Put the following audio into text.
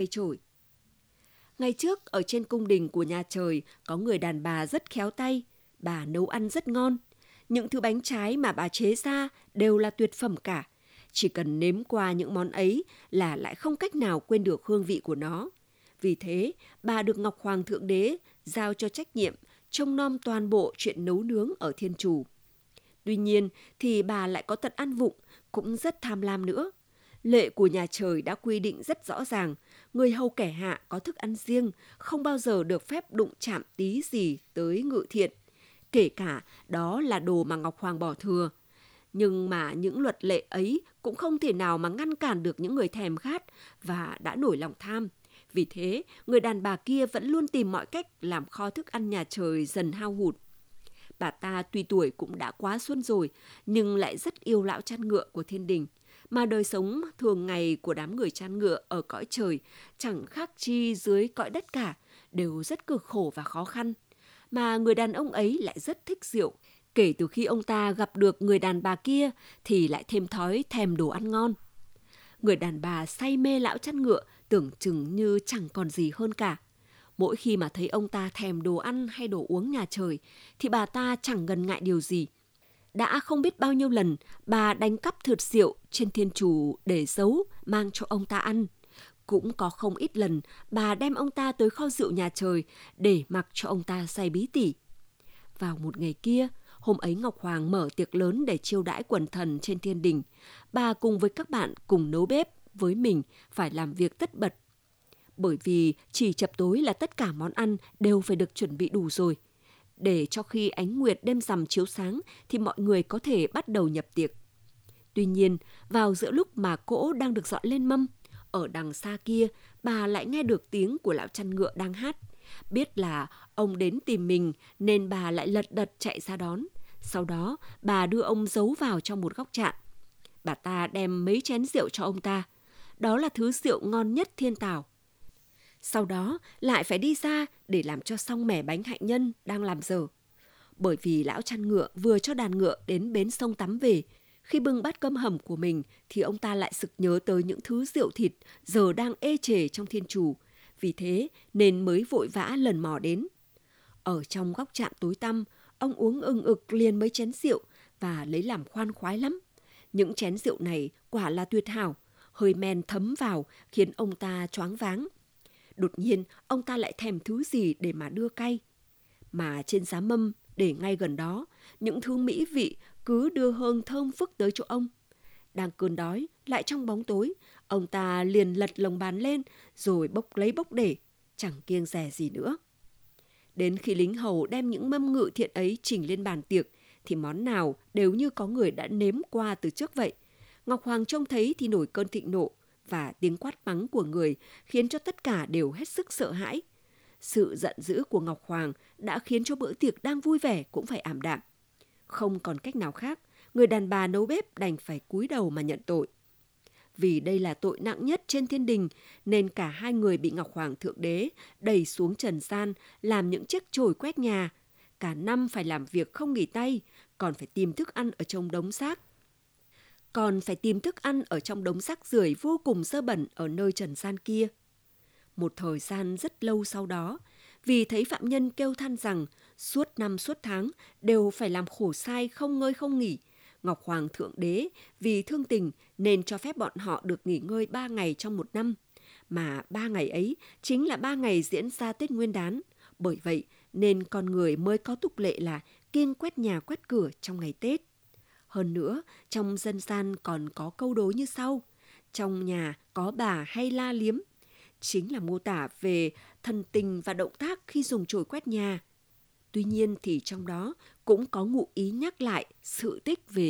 cây trổi. Ngày trước, ở trên cung đình của nhà trời có người đàn bà rất khéo tay, bà nấu ăn rất ngon. Những thứ bánh trái mà bà chế ra đều là tuyệt phẩm cả. Chỉ cần nếm qua những món ấy là lại không cách nào quên được hương vị của nó. Vì thế, bà được Ngọc Hoàng Thượng Đế giao cho trách nhiệm trông nom toàn bộ chuyện nấu nướng ở thiên chủ. Tuy nhiên thì bà lại có tật ăn vụng, cũng rất tham lam nữa. Lệ của nhà trời đã quy định rất rõ ràng, người hầu kẻ hạ có thức ăn riêng, không bao giờ được phép đụng chạm tí gì tới ngự thiện. Kể cả đó là đồ mà Ngọc Hoàng bỏ thừa. Nhưng mà những luật lệ ấy cũng không thể nào mà ngăn cản được những người thèm khát và đã nổi lòng tham. Vì thế, người đàn bà kia vẫn luôn tìm mọi cách làm kho thức ăn nhà trời dần hao hụt. Bà ta tuy tuổi cũng đã quá xuân rồi, nhưng lại rất yêu lão chăn ngựa của thiên đình. Mà đời sống thường ngày của đám người chăn ngựa ở cõi trời chẳng khác chi dưới cõi đất cả, đều rất cực khổ và khó khăn. Mà người đàn ông ấy lại rất thích rượu. Kể từ khi ông ta gặp được người đàn bà kia thì lại thêm thói thèm đồ ăn ngon. Người đàn bà say mê lão chăn ngựa tưởng chừng như chẳng còn gì hơn cả. Mỗi khi mà thấy ông ta thèm đồ ăn hay đồ uống nhà trời, thì bà ta chẳng ngần ngại điều gì. Đã không biết bao nhiêu lần bà đánh cắp thượt rượu trên thiên chủ để giấu, mang cho ông ta ăn. Cũng có không ít lần bà đem ông ta tới kho rượu nhà trời để mặc cho ông ta say bí tỉ. Vào một ngày kia, hôm ấy Ngọc Hoàng mở tiệc lớn để chiêu đãi quần thần trên thiên đình. Bà cùng với các bạn cùng nấu bếp với mình phải làm việc tất bật. Bởi vì chỉ chập tối là tất cả món ăn đều phải được chuẩn bị đủ rồi. Để cho khi ánh nguyệt đêm rằm chiếu sáng thì mọi người có thể bắt đầu nhập tiệc. Tuy nhiên, vào giữa lúc mà cỗ đang được dọn lên mâm, ở đằng xa kia, bà lại nghe được tiếng của lão chăn ngựa đang hát. Biết là ông đến tìm mình nên bà lại lật đật chạy ra đón. Sau đó, bà đưa ông giấu vào trong một góc trạm. Bà ta đem mấy chén rượu cho ông ta. Đó là thứ rượu ngon nhất thiên tảo. Sau đó lại phải đi ra để làm cho xong mẻ bánh hạnh nhân đang làm dở. Bởi vì lão chăn ngựa vừa cho đàn ngựa đến bến sông tắm về, khi bưng bát cơm hầm của mình thì ông ta lại sực nhớ tới những thứ rượu thịt giờ đang ê chề trong thiên chủ. Vì thế nên mới vội vã lần mò đến. Ở trong góc trạm tối tăm, ông uống ưng ực liền mấy chén rượu và lấy làm khoan khoái lắm. Những chén rượu này quả là tuyệt hảo, hơi men thấm vào khiến ông ta choáng váng. Đột nhiên, ông ta lại thèm thứ gì để mà đưa cay. Mà trên giá mâm, để ngay gần đó, những thứ mỹ vị cứ đưa hương thơm phức tới chỗ ông. Đang cơn đói, lại trong bóng tối, ông ta liền lật lồng bàn lên rồi bốc lấy bốc để, chẳng kiêng rẻ gì nữa. Đến khi lính hầu đem những mâm ngự thiện ấy chỉnh lên bàn tiệc, thì món nào đều như có người đã nếm qua từ trước vậy. Ngọc Hoàng trông thấy thì nổi cơn thịnh nộ và tiếng quát mắng của người khiến cho tất cả đều hết sức sợ hãi. Sự giận dữ của Ngọc Hoàng đã khiến cho bữa tiệc đang vui vẻ cũng phải ảm đạm. Không còn cách nào khác, người đàn bà nấu bếp đành phải cúi đầu mà nhận tội. Vì đây là tội nặng nhất trên thiên đình, nên cả hai người bị Ngọc Hoàng Thượng Đế đẩy xuống trần gian làm những chiếc chổi quét nhà. Cả năm phải làm việc không nghỉ tay, còn phải tìm thức ăn ở trong đống xác. Còn phải tìm thức ăn ở trong đống xác rưởi vô cùng sơ bẩn ở nơi trần gian kia. Một thời gian rất lâu sau đó, vì thấy phạm nhân kêu than rằng suốt năm suốt tháng đều phải làm khổ sai không ngơi không nghỉ, Ngọc Hoàng Thượng Đế vì thương tình nên cho phép bọn họ được nghỉ ngơi ba ngày trong một năm. Mà ba ngày ấy chính là ba ngày diễn ra Tết Nguyên đán. Bởi vậy nên con người mới có tục lệ là kiêng quét nhà quét cửa trong ngày Tết. Hơn nữa, trong dân gian còn có câu đối như sau. Trong nhà có bà hay la liếm. Chính là mô tả về thần tình và động tác khi dùng chổi quét nhà. Tuy nhiên thì trong đó cũng có ngụ ý nhắc lại sự tích về